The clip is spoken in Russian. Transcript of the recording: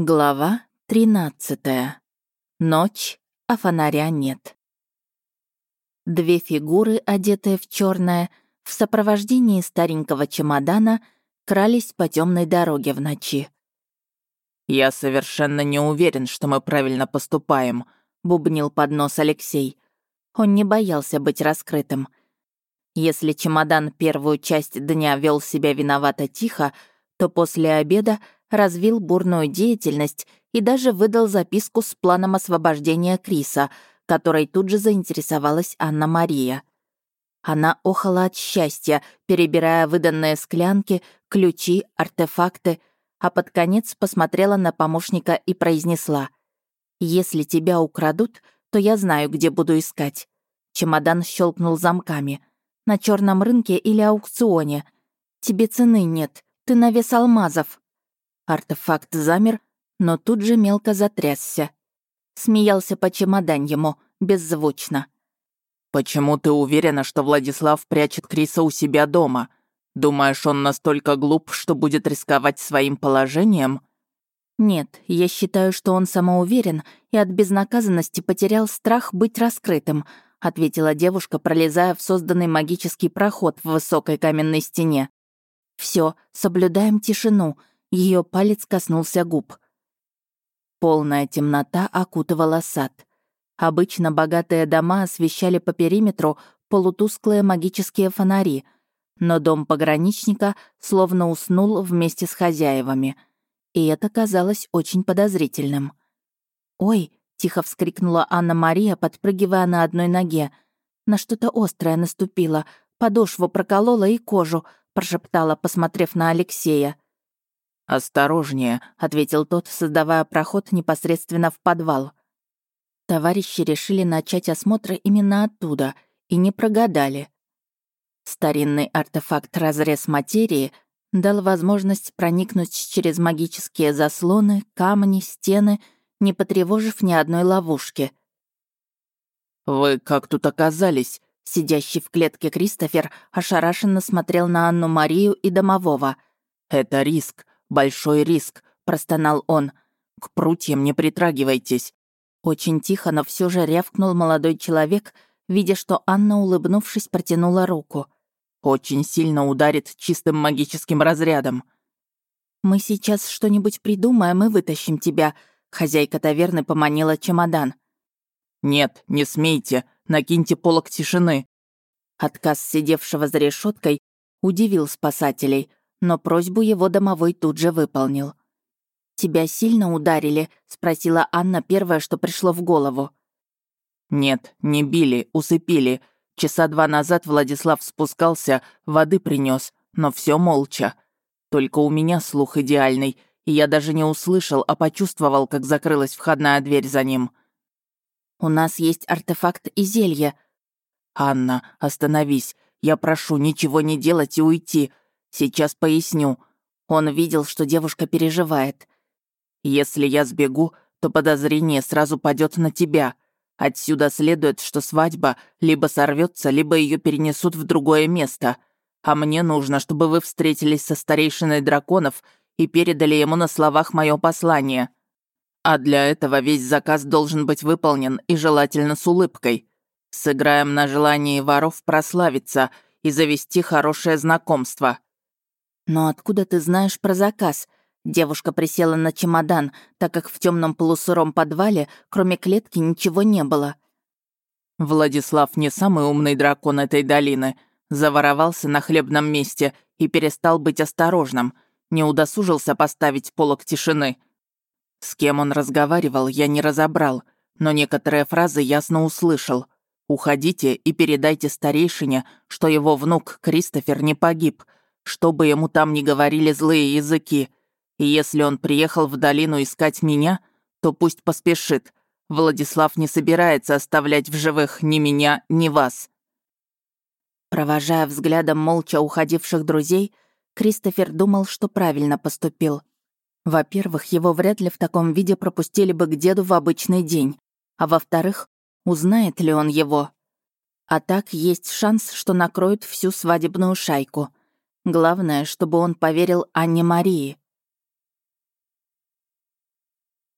Глава 13. Ночь, а фонаря нет. Две фигуры, одетые в черное, в сопровождении старенького чемодана, крались по темной дороге в ночи. «Я совершенно не уверен, что мы правильно поступаем», — бубнил под нос Алексей. Он не боялся быть раскрытым. Если чемодан первую часть дня вел себя виновато тихо, то после обеда развил бурную деятельность и даже выдал записку с планом освобождения Криса, которой тут же заинтересовалась Анна-Мария. Она охала от счастья, перебирая выданные склянки, ключи, артефакты, а под конец посмотрела на помощника и произнесла «Если тебя украдут, то я знаю, где буду искать». Чемодан щелкнул замками. «На черном рынке или аукционе. Тебе цены нет, ты на вес алмазов». Артефакт замер, но тут же мелко затрясся. Смеялся по чемоданьему, беззвучно. «Почему ты уверена, что Владислав прячет Криса у себя дома? Думаешь, он настолько глуп, что будет рисковать своим положением?» «Нет, я считаю, что он самоуверен и от безнаказанности потерял страх быть раскрытым», ответила девушка, пролезая в созданный магический проход в высокой каменной стене. Все, соблюдаем тишину, ее палец коснулся губ. Полная темнота окутывала сад. Обычно богатые дома освещали по периметру полутусклые магические фонари, но дом пограничника словно уснул вместе с хозяевами. И это казалось очень подозрительным. «Ой!» — тихо вскрикнула Анна-Мария, подпрыгивая на одной ноге. На что-то острое наступило, подошву проколола и кожу, прошептала, посмотрев на Алексея. «Осторожнее», — ответил тот, создавая проход непосредственно в подвал. Товарищи решили начать осмотр именно оттуда и не прогадали. Старинный артефакт «Разрез материи» дал возможность проникнуть через магические заслоны, камни, стены, не потревожив ни одной ловушки. «Вы как тут оказались?» Сидящий в клетке Кристофер ошарашенно смотрел на Анну-Марию и домового. «Это риск. Большой риск», — простонал он. «К прутьям не притрагивайтесь». Очень тихо, но все же рявкнул молодой человек, видя, что Анна, улыбнувшись, протянула руку. «Очень сильно ударит чистым магическим разрядом». «Мы сейчас что-нибудь придумаем и вытащим тебя», — хозяйка таверны поманила чемодан. «Нет, не смейте, накиньте полок тишины». Отказ сидевшего за решеткой удивил спасателей, но просьбу его домовой тут же выполнил. «Тебя сильно ударили?» — спросила Анна первое, что пришло в голову. «Нет, не били, усыпили. Часа два назад Владислав спускался, воды принес, но все молча. Только у меня слух идеальный, и я даже не услышал, а почувствовал, как закрылась входная дверь за ним». «У нас есть артефакт и зелье». «Анна, остановись. Я прошу ничего не делать и уйти. Сейчас поясню. Он видел, что девушка переживает. Если я сбегу, то подозрение сразу падет на тебя. Отсюда следует, что свадьба либо сорвется, либо ее перенесут в другое место. А мне нужно, чтобы вы встретились со старейшиной драконов и передали ему на словах мое послание. А для этого весь заказ должен быть выполнен и желательно с улыбкой. Сыграем на желании воров прославиться и завести хорошее знакомство. «Но откуда ты знаешь про заказ?» Девушка присела на чемодан, так как в темном полусыром подвале, кроме клетки, ничего не было. Владислав не самый умный дракон этой долины. Заворовался на хлебном месте и перестал быть осторожным. Не удосужился поставить полок тишины. С кем он разговаривал, я не разобрал, но некоторые фразы ясно услышал. «Уходите и передайте старейшине, что его внук Кристофер не погиб», что бы ему там ни говорили злые языки. И если он приехал в долину искать меня, то пусть поспешит. Владислав не собирается оставлять в живых ни меня, ни вас». Провожая взглядом молча уходивших друзей, Кристофер думал, что правильно поступил. Во-первых, его вряд ли в таком виде пропустили бы к деду в обычный день. А во-вторых, узнает ли он его? А так есть шанс, что накроют всю свадебную шайку. Главное, чтобы он поверил Анне Марии.